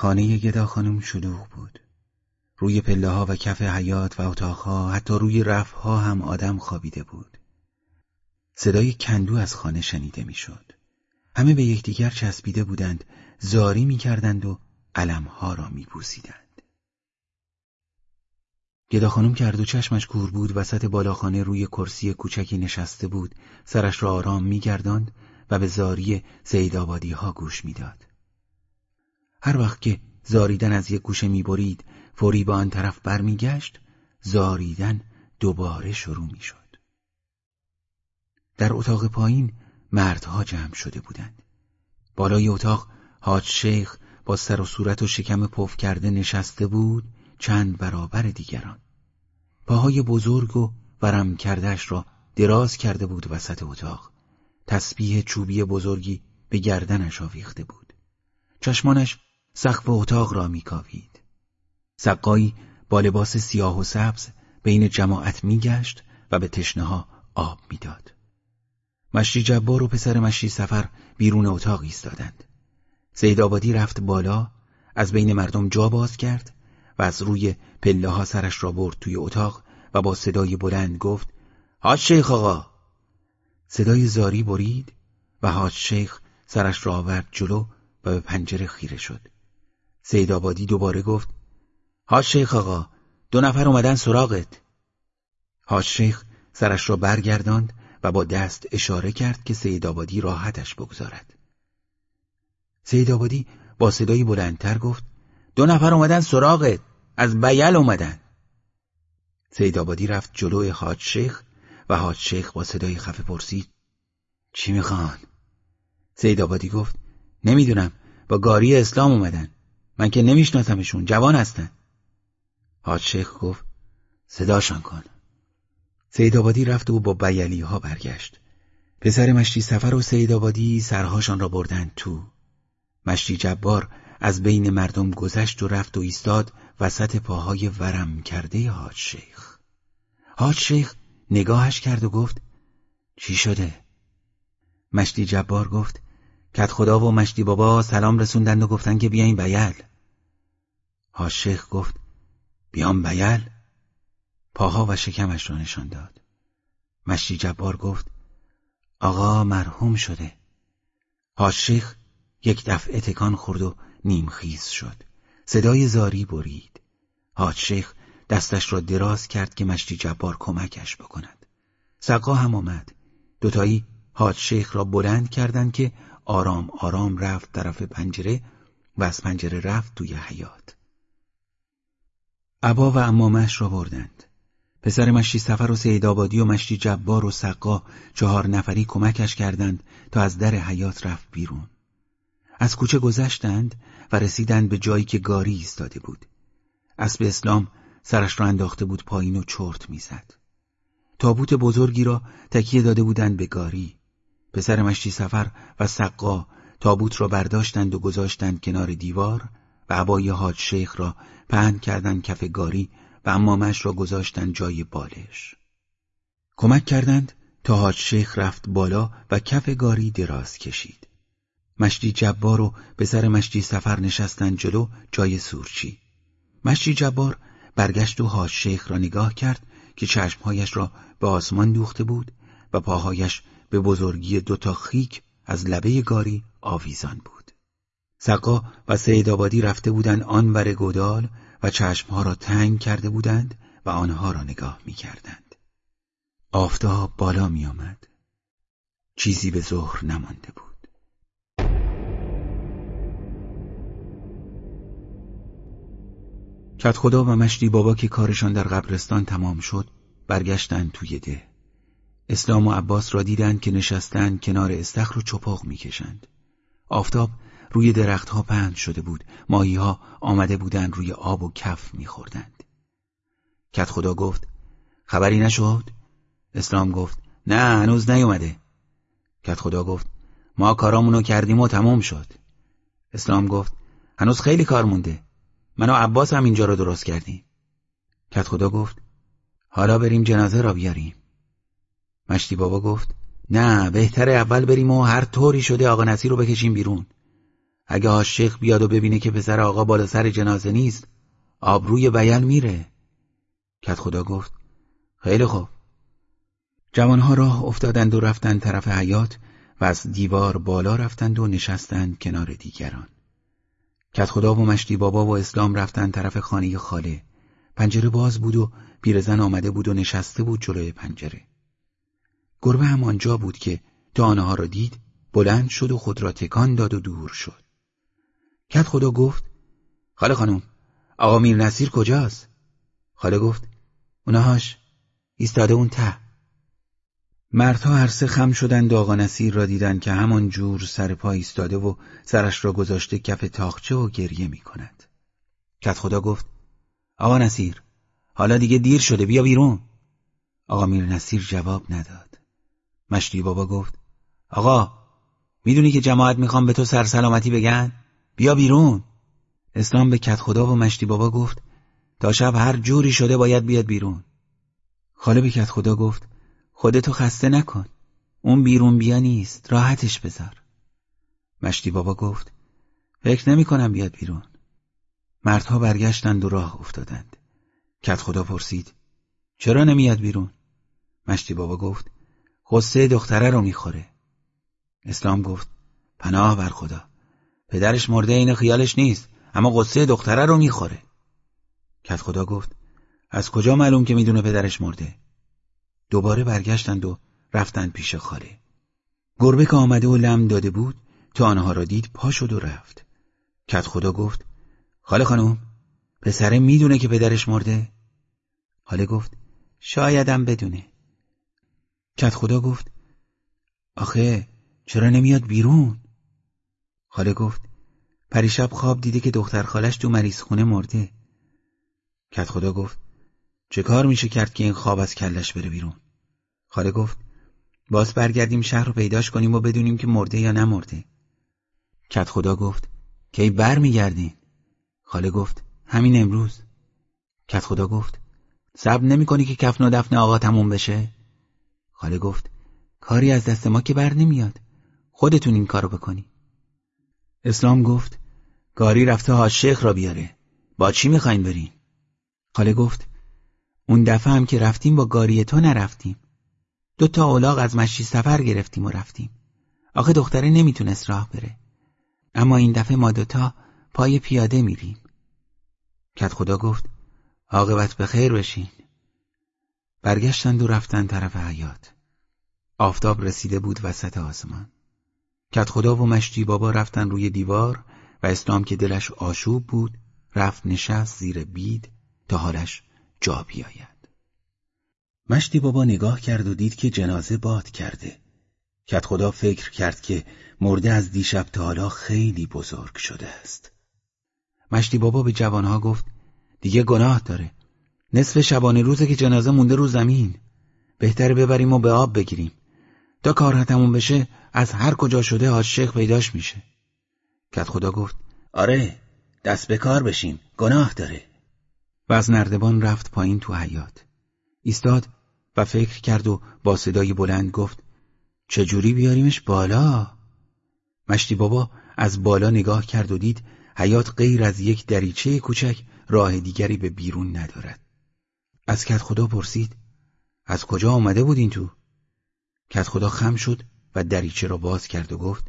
خانه گدا خانم شلوغ بود. روی پله ها و کف حیات و اتاقها حتی روی رفها هم آدم خوابیده بود. صدای کندو از خانه شنیده می‌شد. همه به یکدیگر چسبیده بودند، زاری می‌کردند و علمها را میبوسیدند. گدا خانم کرد و چشمش کور بود وسط بالاخانه روی کرسی کوچکی نشسته بود سرش را آرام میگرداند و به زاری زیدآبادی ها گوش می‌داد. هر وقت که زاریدن از یک گوشه می‌برید فوری به آن طرف برمیگشت زاریدن دوباره شروع می‌شد. در اتاق پایین مردها جمع شده بودند. بالای اتاق حاج شیخ با سر و صورت و شکم پف کرده نشسته بود چند برابر دیگران. پاهای بزرگ و ورم کردهش را دراز کرده بود وسط اتاق. تسبیح چوبی بزرگی به گردنش آویخته بود. چشمانش سقف اتاق را میکاوید. سقایی با لباس سیاه و سبز بین جماعت میگشت و به تشنه ها آب می‌داد. مشتی جبار و پسر مشتی سفر بیرون اتاق ایستادند. زید آبادی رفت بالا از بین مردم جا باز کرد و از روی پله ها سرش را برد توی اتاق و با صدای بلند گفت حاج شیخ آقا صدای زاری برید و حاج شیخ سرش را آورد جلو و به پنجره خیره شد سید آبادی دوباره گفت حاج شیخ آقا دو نفر اومدن سراغت. حاج شیخ سرش را برگرداند و با دست اشاره کرد که سید آبادی راحتش بگذارد. سید آبادی با صدایی بلندتر گفت دو نفر اومدن سراغت از بیل اومدن. سید آبادی رفت جلوی حاج شیخ و حاج شیخ با صدای خفه پرسید چی می‌خوان؟ سید آبادی گفت نمی‌دونم با گاری اسلام اومدن. من که نمیشناسمشون. جوان هستن. حاج گفت صداشان کن. سید آبادی رفت و با بیلی ها برگشت. پسر مشتی سفر و سید آبادی سرهاشان را بردند تو. مشتی جبار از بین مردم گذشت و رفت و ایستاد وسط پاهای ورم کرده حاج شیخ. حاج شیخ نگاهش کرد و گفت چی شده؟ مشتی جبار گفت کت خدا و مشتی بابا سلام رسوندند و گفتن که بیاین بیل. حاج شیخ گفت بیام بیل. پاها و شکمش را نشان داد. مشتی جبار گفت آقا مرحوم شده. حاج شیخ یک دفعه تکان خورد و نیمخیز شد. صدای زاری برید. حاج شیخ دستش را دراز کرد که مشتی جبار کمکش بکند. سقا هم آمد. دوتایی حاج شیخ را بلند کردند که آرام آرام رفت طرف پنجره و از پنجره رفت توی حیات عبا و امامش را بردند. پسر مشتی سفر و سیدآبادی و مشتی جبار و سقا چهار نفری کمکش کردند تا از در حیات رفت بیرون. از کوچه گذشتند و رسیدند به جایی که گاری ایستاده بود. اسب اسلام سرش را انداخته بود پایین و چرت می‌زد. تابوت بزرگی را تکیه داده بودند به گاری. پسر مشتی سفر و سقا تابوت را برداشتند و گذاشتند کنار دیوار و عبای حاج شیخ را پهن کردند کف گاری و امامش را گذاشتند جای بالش. کمک کردند تا حاج شیخ رفت بالا و کف گاری دراز کشید. مشتی جبار و پسر مشتی سفر نشستند جلو جای سورچی. مشتی جبار برگشت و حاج شیخ را نگاه کرد که چشمهایش را به آسمان دوخته بود و پاهایش به بزرگی دوتا خیک از لبه گاری آویزان بود. سقا و سید آبادی رفته بودند آن ور گودال و چشمها را تنگ کرده بودند و آنها را نگاه می کردند. آفتاب بالا می آمد. چیزی به ظهر نمانده بود. کت خدا و مشتی بابا که کارشان در قبرستان تمام شد برگشتند توی ده اسلام و عباس را دیدند که نشستند کنار استخر و چپاق می‌کشند آفتاب روی درختها پهن شده بود. ماهی ها آمده بودند روی آب و کف میخوردند. کت خدا گفت خبری نشد؟ اسلام گفت نه هنوز نیومده. کت خدا گفت ما کارامونو کردیم و تمام شد. اسلام گفت هنوز خیلی کار مونده. من و عباس هم اینجا رو درست کردیم. کت خدا گفت حالا بریم جنازه را بیاریم. مشتی بابا گفت نه بهتره اول بریم و هر طوری شده آقا نصیر رو بکشیم بیرون. اگه عاشق بیاد و ببینه که پسر آقا بالا سر جنازه نیست آبروی بیل میره. کت خدا گفت خیلی خوب. جوانها راه افتادند و رفتند طرف حیات و از دیوار بالا رفتند و نشستند کنار دیگران. کت خدا و مشتی بابا و اسلام رفتند طرف خانه خاله. پنجره باز بود و پیرزن آمده بود و نشسته بود جلوی پنجره. گربه هم آنجا بود که دانه ها را دید بلند شد و خود را تکان داد و دور شد. کت خدا گفت خاله خانم آقا میر نصیر کجاست؟ خاله گفت اونهاش ایستاده اون ته مردها هر سه خم شدند و آقا نصیر را دیدند که همان جور سر پا ایستاده و سرش را گذاشته کف تاخچه و گریه می کند. کت خدا گفت آقا نصیر حالا دیگه دیر شده بیا بیرون آقا میر نصیر جواب نداد مشتی بابا گفت آقا می‌دونی که جماعت می‌خوام به تو سرسلامتی بگن بیا بیرون. اسلام به کت خدا و مشتی بابا گفت تا شب هر جوری شده باید بیاد بیرون. خاله به کت خدا گفت خودتو خسته نکن. اون بیرون بیا نیست راحتش بذار. مشتی بابا گفت فکر نمی کنم بیاد بیرون. مردها برگشتند و راه افتادند. کت خدا پرسید چرا نمیاد بیرون؟ مشتی بابا گفت غصه دختره رو می‌خوره. اسلام گفت پناه بر خدا. پدرش مرده این خیالش نیست اما قصه دختره رو می‌خوره. کت خدا گفت از کجا معلوم که می‌دونه پدرش مرده؟ دوباره برگشتند و رفتند پیش خاله. گربه که آمده و لم داده بود تا آنها را دید پا شد و رفت. کت خدا گفت خاله خانم پسره می‌دونه که پدرش مرده؟ خاله گفت شایدم بدونه. کت خدا گفت آخه چرا نمیاد بیرون؟ خاله گفت پریشب خواب دیده که دختر خالش تو مریض خونه مرده. کت خدا گفت چه کار میشه کرد که این خواب از کلش بره بیرون؟ خاله گفت باز برگردیم شهر رو پیداش کنیم و بدونیم که مرده یا نمرده. کت خدا گفت کی بر میگردین خاله گفت همین امروز. کت خدا گفت صبر نمی کنی که کفن و دفن آقا تموم بشه؟ خاله گفت کاری از دست ما که بر نمیاد. خودتون این کارو بکنی. اسلام گفت گاری رفته ها شیخ را بیاره. با چی می‌خواین برین؟ خاله گفت اون دفعه هم که رفتیم با گاری تو نرفتیم. دو تا اولاغ از مشی سفر گرفتیم و رفتیم. آخه دختره نمی‌تونست راه بره. اما این دفعه ما دوتا پای پیاده میریم. کت خدا گفت عاقبت به خیر بشین. برگشتند و رفتن طرف حیات آفتاب رسیده بود وسط آسمان. کت خدا و مشتی بابا رفتن روی دیوار و اسلام که دلش آشوب بود رفت نشست زیر بید تا حالش جا بیاید. مشتی بابا نگاه کرد و دید که جنازه باد کرده. کت خدا فکر کرد که مرده از دیشب تا حالا خیلی بزرگ شده است. مشتی بابا به جوانها گفت دیگه گناه داره. نصف شبانه روزه که جنازه مونده رو زمین. بهتره ببریم و به آب بگیریم. تا کار تموم بشه از هر کجا شده حاج شیخ پیداش میشه. کت خدا گفت آره دست به کار بشیم گناه داره. و از نردبان رفت پایین تو حیات ایستاد و فکر کرد و با صدای بلند گفت چجوری بیاریمش بالا؟ مشتی بابا از بالا نگاه کرد و دید حیات غیر از یک دریچه کوچک راه دیگری به بیرون ندارد. از کت خدا پرسید از کجا آمده بود این تو؟ کت خدا خم شد و دریچه را باز کرد و گفت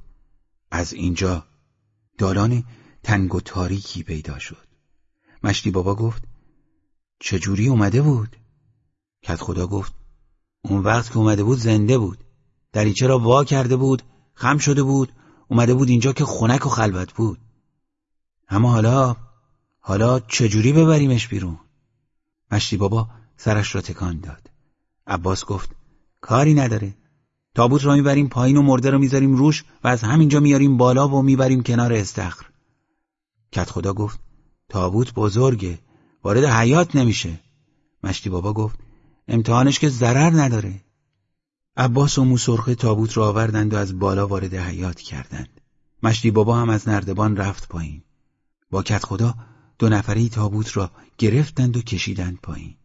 از اینجا دالان تنگ و تاریکی پیدا شد. مشتی بابا گفت چجوری اومده بود؟ کت خدا گفت اون وقت که اومده بود زنده بود دریچه را وا کرده بود خم شده بود اومده بود اینجا که خنک و خلوت بود. اما حالا حالا چجوری ببریمش بیرون؟ مشتی بابا سرش را تکان داد. عباس گفت کاری نداره. تابوت را می‌بریم پایین و مرده را می‌ذاریم روش و از همینجا میاریم بالا و می‌بریم کنار استخر. کت خدا گفت تابوت بزرگه وارد حیات نمیشه. مشتی بابا گفت امتحانش که ضرر نداره. عباس و موسرخه تابوت را آوردند و از بالا وارد حیات کردند. مشتی بابا هم از نردبان رفت پایین. با کت خدا دو نفری تابوت را گرفتند و کشیدند پایین.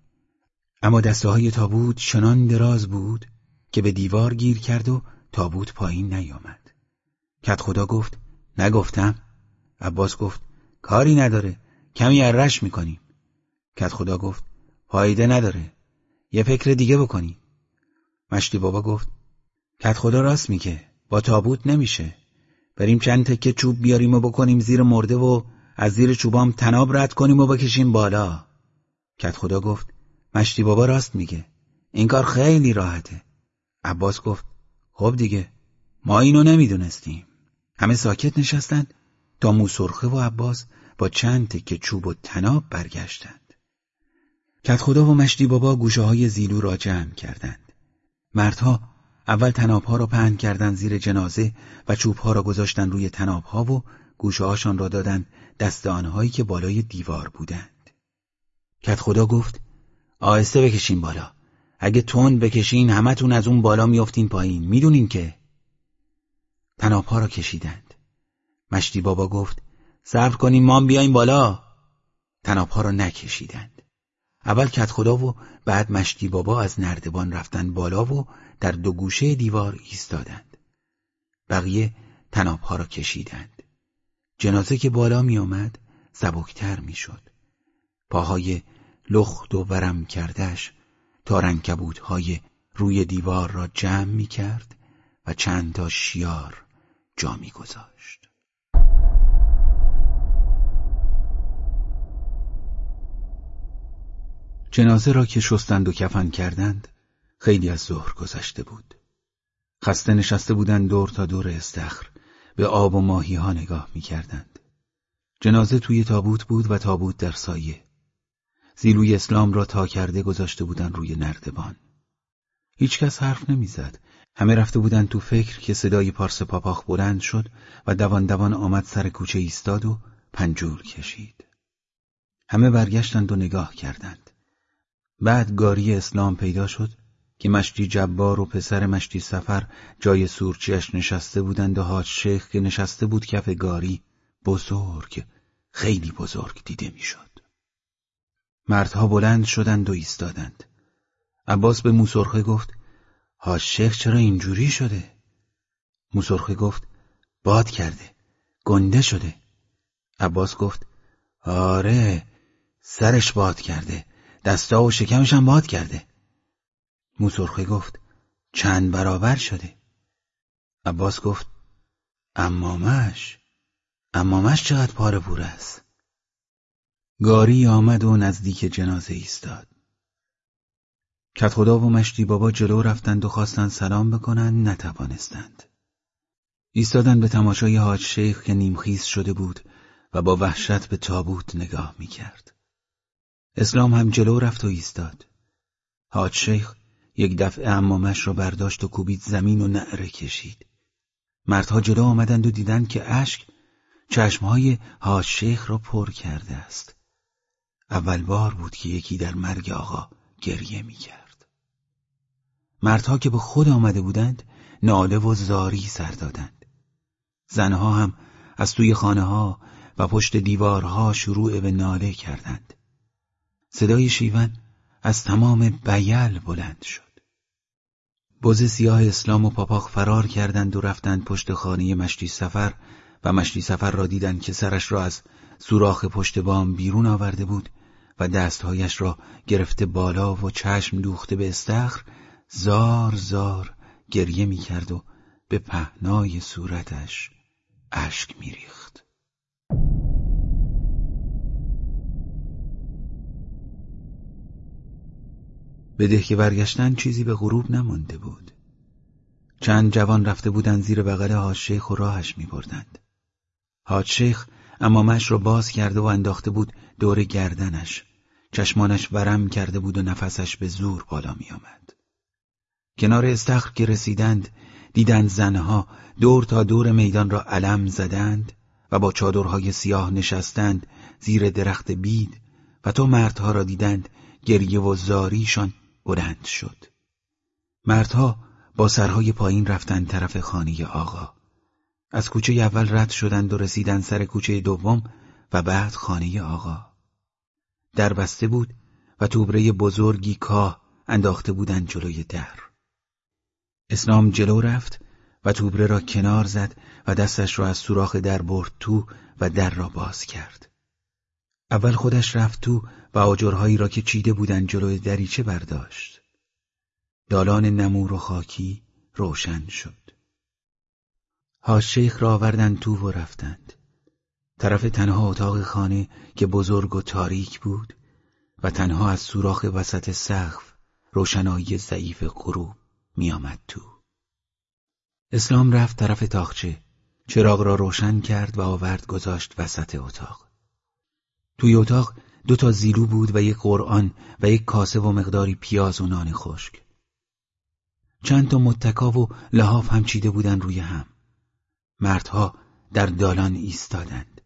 اما دسته های تابوت چنان دراز بود که به دیوار گیر کرد و تابوت پایین نیامد. کت خدا گفت نگفتم. عباس گفت کاری نداره کمی ارش می‌کنیم. کت خدا گفت فایده نداره یه فکر دیگه بکنی مشتی بابا گفت کت خدا راست میگه با تابوت نمیشه. بریم چند تکه چوب بیاریم و بکنیم زیر مرده و از زیر چوبام تناب رد کنیم و بکشیم بالا. کت خدا گفت مشتی بابا راست میگه این کار خیلی راحته. عباس گفت خب دیگه ما اینو نمی‌دونستیم. همه ساکت نشستند تا موسرخه و عباس با چند تکه چوب و تناب برگشتند. کت خدا و مشتی بابا گوشه های زیلو را جمع کردند. مردها اول تنابها را پهن کردند زیر جنازه و چوبها را گذاشتند روی تنابها و گوشه هاشان را دادند دست آنهایی که بالای دیوار بودند. کت خدا گفت آهسته بکشین بالا. اگه تون بکشین همتون از اون بالا میافتین پایین. می‌دونین که تنابها را کشیدند. مشتی بابا گفت صبر کنین ما بیایم بالا. تنابها را نکشیدند. اول کت خدا و بعد مشتی بابا از نردبان رفتن بالا و در دو گوشه دیوار ایستادند. بقیه تنابها را کشیدند. جنازه که بالا می آمد سبکتر می شد پاهای لخت و ورم کردش تا های روی دیوار را جمع می کرد و چند تا شیار جا می گذاشت. جنازه را که شستند و کفن کردند خیلی از ظهر گذشته بود. خسته نشسته بودند دور تا دور استخر به آب و ماهی ها نگاه می کردند. جنازه توی تابوت بود و تابوت در سایه. زیلوی اسلام را تا کرده گذاشته بودن روی نردبان. هیچکس حرف نمی‌زد. همه رفته بودند تو فکر که صدای پارس پاپاخ بلند شد و دوان دوان آمد سر کوچه ایستاد و پنجول کشید. همه برگشتند و نگاه کردند. بعد گاری اسلام پیدا شد که مشتی جبار و پسر مشتی سفر جای سورچیش نشسته بودند و حاج شیخ که نشسته بود کف گاری بزرگ خیلی بزرگ دیده می‌شد. مردها بلند شدند و ایستادند. عباس به موسرخه گفت حاج شیخ چرا اینجوری شده؟ موسرخه گفت باد کرده گنده شده عباس گفت آره سرش باد کرده دستا و شکمش هم باد کرده موسرخه گفت چند برابر شده عباس گفت امامش امامش چقدر پاره پور است گاری آمد و نزدیک جنازه ایستاد. کت خدا و مشتی بابا جلو رفتند و خواستند سلام بکنند نتوانستند. ایستادند به تماشای حاج شیخ که نیمخیز شده بود و با وحشت به تابوت نگاه می‌کرد. اسلام هم جلو رفت و ایستاد. حاج شیخ یک دفعه امامش را برداشت و کوبید زمین و نعره کشید. مردها جلو آمدند و دیدند که اشک چشمهای حاج شیخ را پر کرده است. اول بار بود که یکی در مرگ آقا گریه می کرد. مردها که به خود آمده بودند ناله و زاری سر دادند. زنها هم از توی خانه ها و پشت دیوارها شروع به ناله کردند. صدای شیون از تمام بیل بلند شد. بز سیاه اسلام و پاپاخ فرار کردند و رفتند پشت خانه مشتی سفر و مشتی سفر را دیدند که سرش را از سوراخ پشت بام بیرون آورده بود و دستهایش را گرفته بالا و چشم دوخته به استخر زار زار گریه می کرد و به پهنای صورتش اشک می ریخت. به ده که برگشتن چیزی به غروب نمانده بود. چند جوان رفته بودند زیر بغل حاج شیخ و راهش می بردند. حاج شیخ امامش را باز کرده و انداخته بود دور گردنش. چشمانش ورم کرده بود و نفسش به زور بالا می آمد. کنار استخر که رسیدند دیدند زنها دور تا دور میدان را علم زدند و با چادرهای سیاه نشستند زیر درخت بید و تو مردها را دیدند گریه و زاریشان بلند شد. مردها با سرهای پایین رفتند طرف خانه آقا. از کوچه اول رد شدند و رسیدند سر کوچه دوم و بعد خانه آقا در بسته بود و توبره بزرگی کاه انداخته بودند جلوی در اسلام جلو رفت و توبره را کنار زد و دستش را از سوراخ در برد تو و در را باز کرد. اول خودش رفت تو و آجرهایی را که چیده بودند جلوی دریچه برداشت. دالان نمور و خاکی روشن شد. حاج شیخ را آوردند تو و رفتند. طرف تنها اتاق خانه که بزرگ و تاریک بود و تنها از سوراخ وسط سقف روشنایی ضعیف غروب میآمد تو. اسلام رفت طرف تاخچه چراغ را روشن کرد و آورد گذاشت وسط اتاق. توی اتاق دو تا زیلو بود و یک قرآن و یک کاسه و مقداری پیاز و نان خشک. چند تا متکا و لحاف هم چیده بودن روی هم. مردها در دالان ایستادند.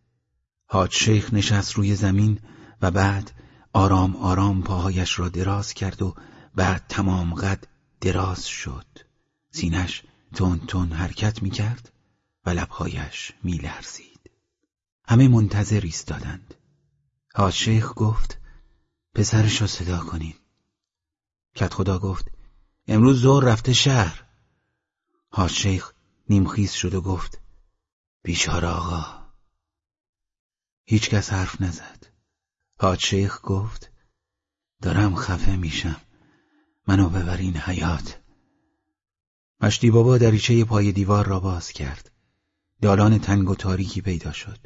حاج شیخ نشست روی زمین و بعد آرام آرام پاهایش را دراز کرد و بعد تمام قد دراز شد. سینش تون تون حرکت می کرد و لبهایش می لرزید. همه منتظر ایستادند. حاج شیخ گفت پسرش را صدا کنین. کت خدا گفت امروز زور رفته شهر. حاج شیخ نیمخیز شد و گفت بیچاره آقا. هیچ حرف نزد. حاج شیخ گفت دارم خفه میشم. منو ببرین حیات. مشتی بابا دریچه پای دیوار را باز کرد. دالان تنگ و تاریکی پیدا شد.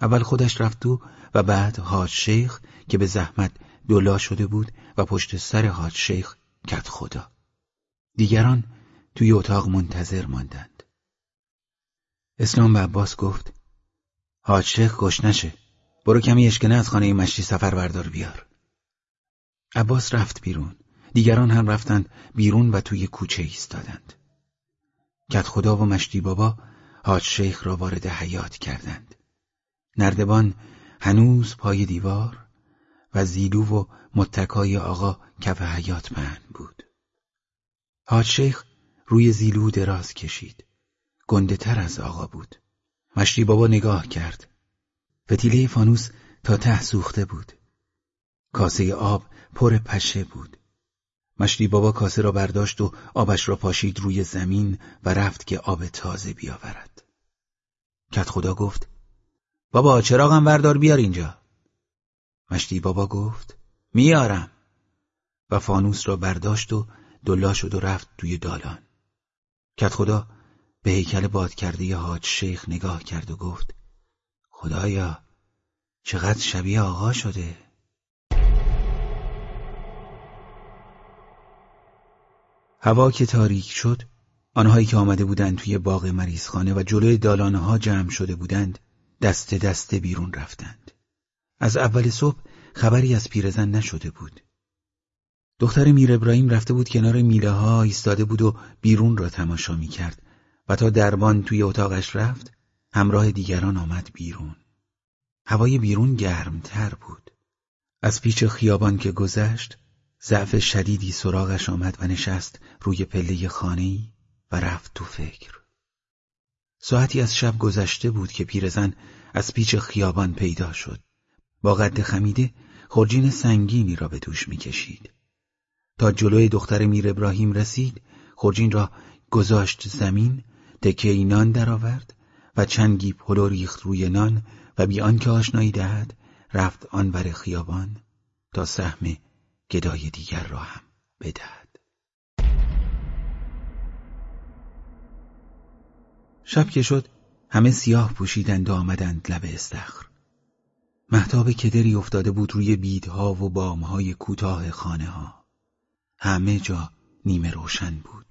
اول خودش رفت تو و بعد حاج شیخ که به زحمت دولا شده بود و پشت سر حاج شیخ کت خدا. دیگران توی اتاق منتظر ماندند. اسلام به عباس گفت حاج شیخ گشت نشه. برو کمی اشکنه از خانه مشتی سفر بردار بیار. عباس رفت بیرون. دیگران هم رفتند بیرون و توی کوچه ایستادند. کت خدا و مشتی بابا حاج شیخ را وارد حیات کردند. نردبان هنوز پای دیوار و زیلو و متکای آقا کف حیات من بود. حاج شیخ روی زیلو دراز کشید. گنده تر از آقا بود. مشتی بابا نگاه کرد. فتیله فانوس تا ته سوخته بود. کاسه آب پر پشه بود. مشتی بابا کاسه را برداشت و آبش را پاشید روی زمین و رفت که آب تازه بیاورد. کت خدا گفت بابا چراغم بردار بیار اینجا. مشتی بابا گفت میارم و فانوس را برداشت و دلا شد و رفت توی دالان. کت خدا به هیکل کرده حاج شیخ نگاه کرد و گفت خدایا چقدر شبیه آقا شده؟ هوا که تاریک شد آنهایی که آمده بودند توی باغ مریضخانه و جلوی دالانه جمع شده بودند دست دسته بیرون رفتند. از اول صبح خبری از پیرزن نشده بود. دختر میر ابراهیم رفته بود کنار میله ها ایستاده بود و بیرون را تماشا می کرد و تا دربان توی اتاقش رفت همراه دیگران آمد بیرون. هوای بیرون گرمتر بود. از پیچ خیابان که گذشت ضعف شدیدی سراغش آمد و نشست روی پله خانه و رفت تو فکر. ساعتی از شب گذشته بود که پیرزن از پیچ خیابان پیدا شد. با قد خمیده خورجین سنگینی را به دوش می‌کشید. تا جلوی دختر میر ابراهیم رسید خورجین را گذاشت زمین تکه نان درآورد و چنگی پلو ریخت روی نان و بی آنکه آشنایی دهد رفت آنور خیابان تا سهم گدای دیگر را هم بدهد. شب که شد همه سیاه پوشیدند و آمدند لب استخر. محتاب کدری افتاده بود روی بیدها و بامهای کوتاه خانه ها همه جا نیمه روشن بود.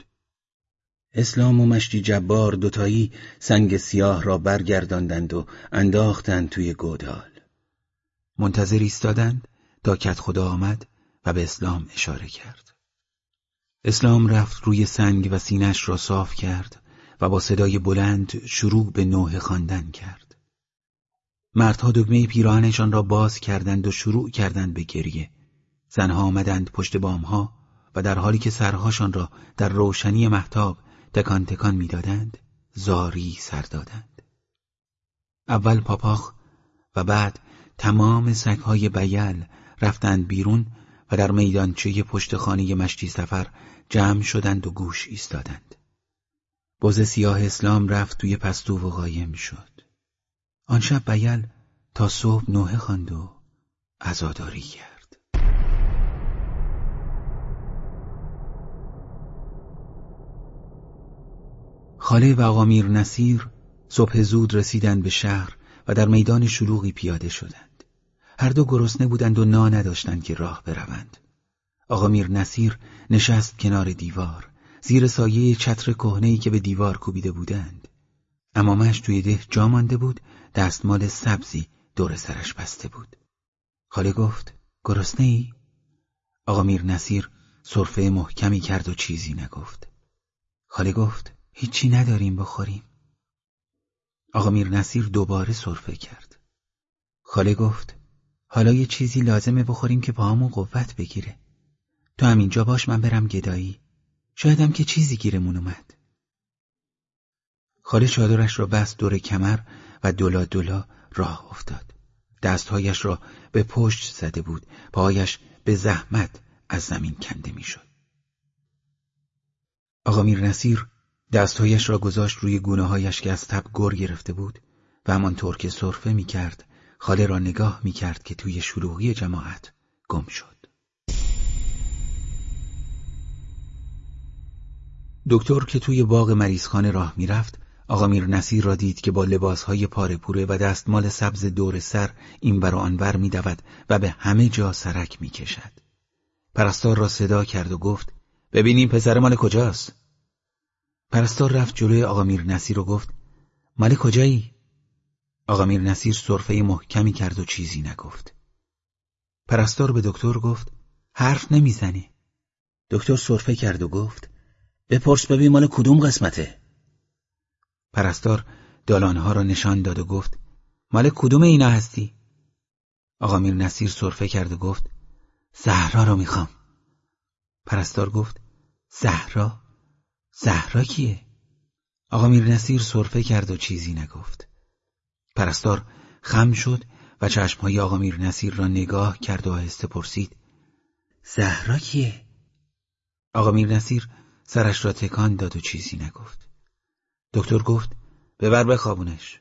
اسلام و مشتی جبار دوتایی سنگ سیاه را برگرداندند و انداختند توی گودال. منتظر ایستادند تا کت خدا آمد و به اسلام اشاره کرد. اسلام رفت روی سنگ و سینش را صاف کرد و با صدای بلند شروع به نوه خواندن کرد. مردها دگمه پیراهنشان را باز کردند و شروع کردند به گریه. زنها آمدند پشت بامها و در حالی که سرهاشان را در روشنی محتاب تکان تکان می‌دادند زاری سر دادند. اول پاپاخ و بعد تمام سگهای بیل رفتند بیرون و در میدانچه پشت خانه مشتی سفر جمع شدند و گوش ایستادند. بز سیاه اسلام رفت توی پستو و قایم شد. آن شب بیل تا صبح نوحه خواند و عزاداری کرد. خاله و آقا میر نصیر صبح زود رسیدند به شهر و در میدان شلوغی پیاده شدند. هر دو گرسنه بودند و نا نداشتند که راه بروند. آقا میر نصیر نشست کنار دیوار زیر سایه چتر کهنه‌ای که به دیوار کوبیده بودند. امامش توی ده جا مانده بود دستمال سبزی دور سرش بسته بود. خاله گفت گرسنه ای؟ آقا میر نصیر صرفه محکمی کرد و چیزی نگفت. خاله گفت هیچی نداریم بخوریم. آقا میر نصیر دوباره صرفه کرد. خاله گفت حالا یه چیزی لازمه بخوریم که پاهامون قوت بگیره. تو همینجا باش من برم گدایی. شایدم که چیزی گیرمون اومد. خاله چادرش را بست دور کمر و دلا دلا راه افتاد. دستهایش را به پشت زده بود. پایش به زحمت از زمین کنده می‌شد. آقا میر نصیر دستهایش را گذاشت روی گونه هایش که از تب گر گرفته بود و همانطور که صرفه می کرد خاله را نگاه می کرد که توی شلوغی جماعت گم شد. دکتر که توی باغ مریضخانه راه می‌رفت آقا میر نصیر را دید که با لباسهای پاره پوره و دستمال سبز دور سر این بر آنور میدود و به همه جا سرک می‌کشد. پرستار را صدا کرد و گفت ببینیم پسر مال کجاست؟ پرستار رفت جلوی آقا میر نصیر و گفت مال کجایی؟ آقا میر نصیر صرفه محکمی کرد و چیزی نگفت. پرستار به دکتر گفت حرف نمی‌زنی. دکتر صرفه کرد و گفت بپرس ببین مال کدوم قسمته پرستار دالانها را نشان داد و گفت مال کدوم اینا هستی آقا میر نصیر صرفه کرد و گفت زهرا رو می‌خوام پرستار گفت زهرا زهرا کیه؟ آقا میر نصیر صرفه کرد و چیزی نگفت. پرستار خم شد و چشمهای آقا میر نصیر را نگاه کرد و آهسته پرسید زهرا کیه؟ آقا میر نصیر سرش را تکان داد و چیزی نگفت. دکتر گفت ببر بخوابونش.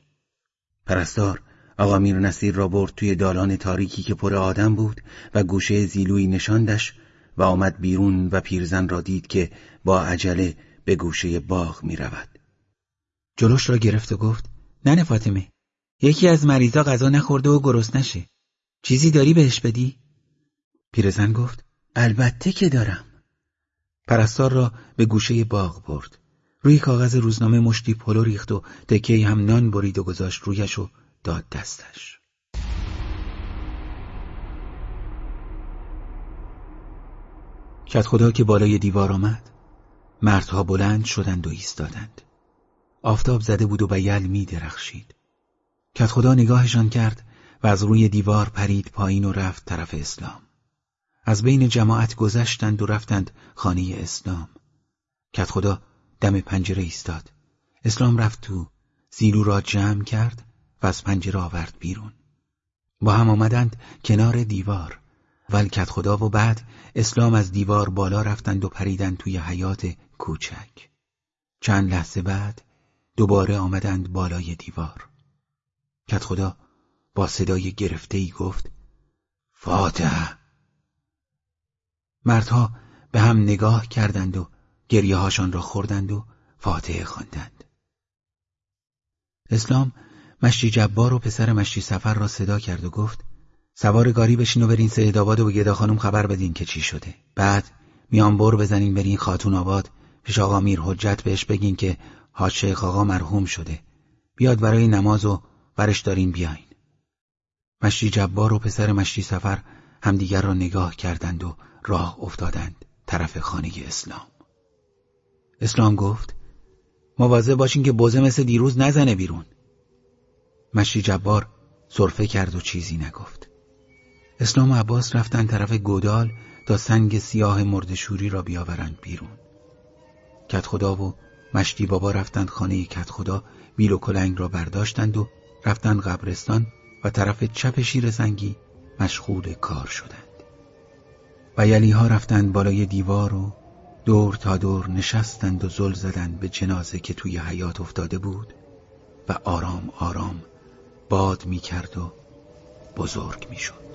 پرستار آقا میر نصیر را برد توی دالان تاریکی که پر آدم بود و گوشه زیلوی نشاندش و آمد بیرون و پیرزن را دید که با عجله به گوشه باغ می رود. جلوش را گرفت و گفت ننه فاطمه یکی از مریضا غذا نخورده و گرست نشه چیزی داری بهش بدی؟ پیرزن گفت البته که دارم پرستار را به گوشه باغ برد روی کاغذ روزنامه مشتی پلو ریخت و تکه هم نان برید و گذاشت رویش و داد دستش کت خدا که بالای دیوار آمد مردها بلند شدند و ایستادند. آفتاب زده بود و بیل می درخشید. کت خدا نگاهشان کرد و از روی دیوار پرید پایین و رفت طرف اسلام. از بین جماعت گذشتند و رفتند خانه اسلام. کت خدا دم پنجره ایستاد. اسلام رفت تو زیلو را جمع کرد و از پنجره آورد بیرون. با هم آمدند کنار دیوار. ول کت خدا و بعد اسلام از دیوار بالا رفتند و پریدند توی حیات کوچک. چند لحظه بعد دوباره آمدند بالای دیوار. کت خدا با صدای گرفته ای گفت فاتح مردها به هم نگاه کردند و گریه هاشان را خوردند و فاتحه خواندند. اسلام مشتی جبار و پسر مشتی سفر را صدا کرد و گفت سوار گاری بشین و برین سید آباد و به گدا خانم خبر بدین که چی شده. بعد میان بر بزنین برین خاتون آباد پیش آقا میر حجت بهش بگین که حاج شیخ آقا مرحوم شده. بیاد برای نماز و برش دارین بیاین. مشتی جبار و پسر مشتی سفر همدیگر را نگاه کردند و راه افتادند طرف خانه اسلام. اسلام گفت مواظب باشین که بوزه مثل دیروز نزنه بیرون. مشی جبار صرفه کرد و چیزی نگفت. اسلام و عباس رفتن طرف گودال تا سنگ سیاه مردشوری را بیاورند بیرون. کت خدا و مشتی بابا رفتند خانه کت خدا بیل و کلنگ را برداشتند و رفتند قبرستان و طرف چپ شیر زنگی مشغول کار شدند و یلی ها رفتند بالای دیوار و دور تا دور نشستند و زل زدند به جنازه که توی حیات افتاده بود و آرام آرام باد می کرد و بزرگ می شد.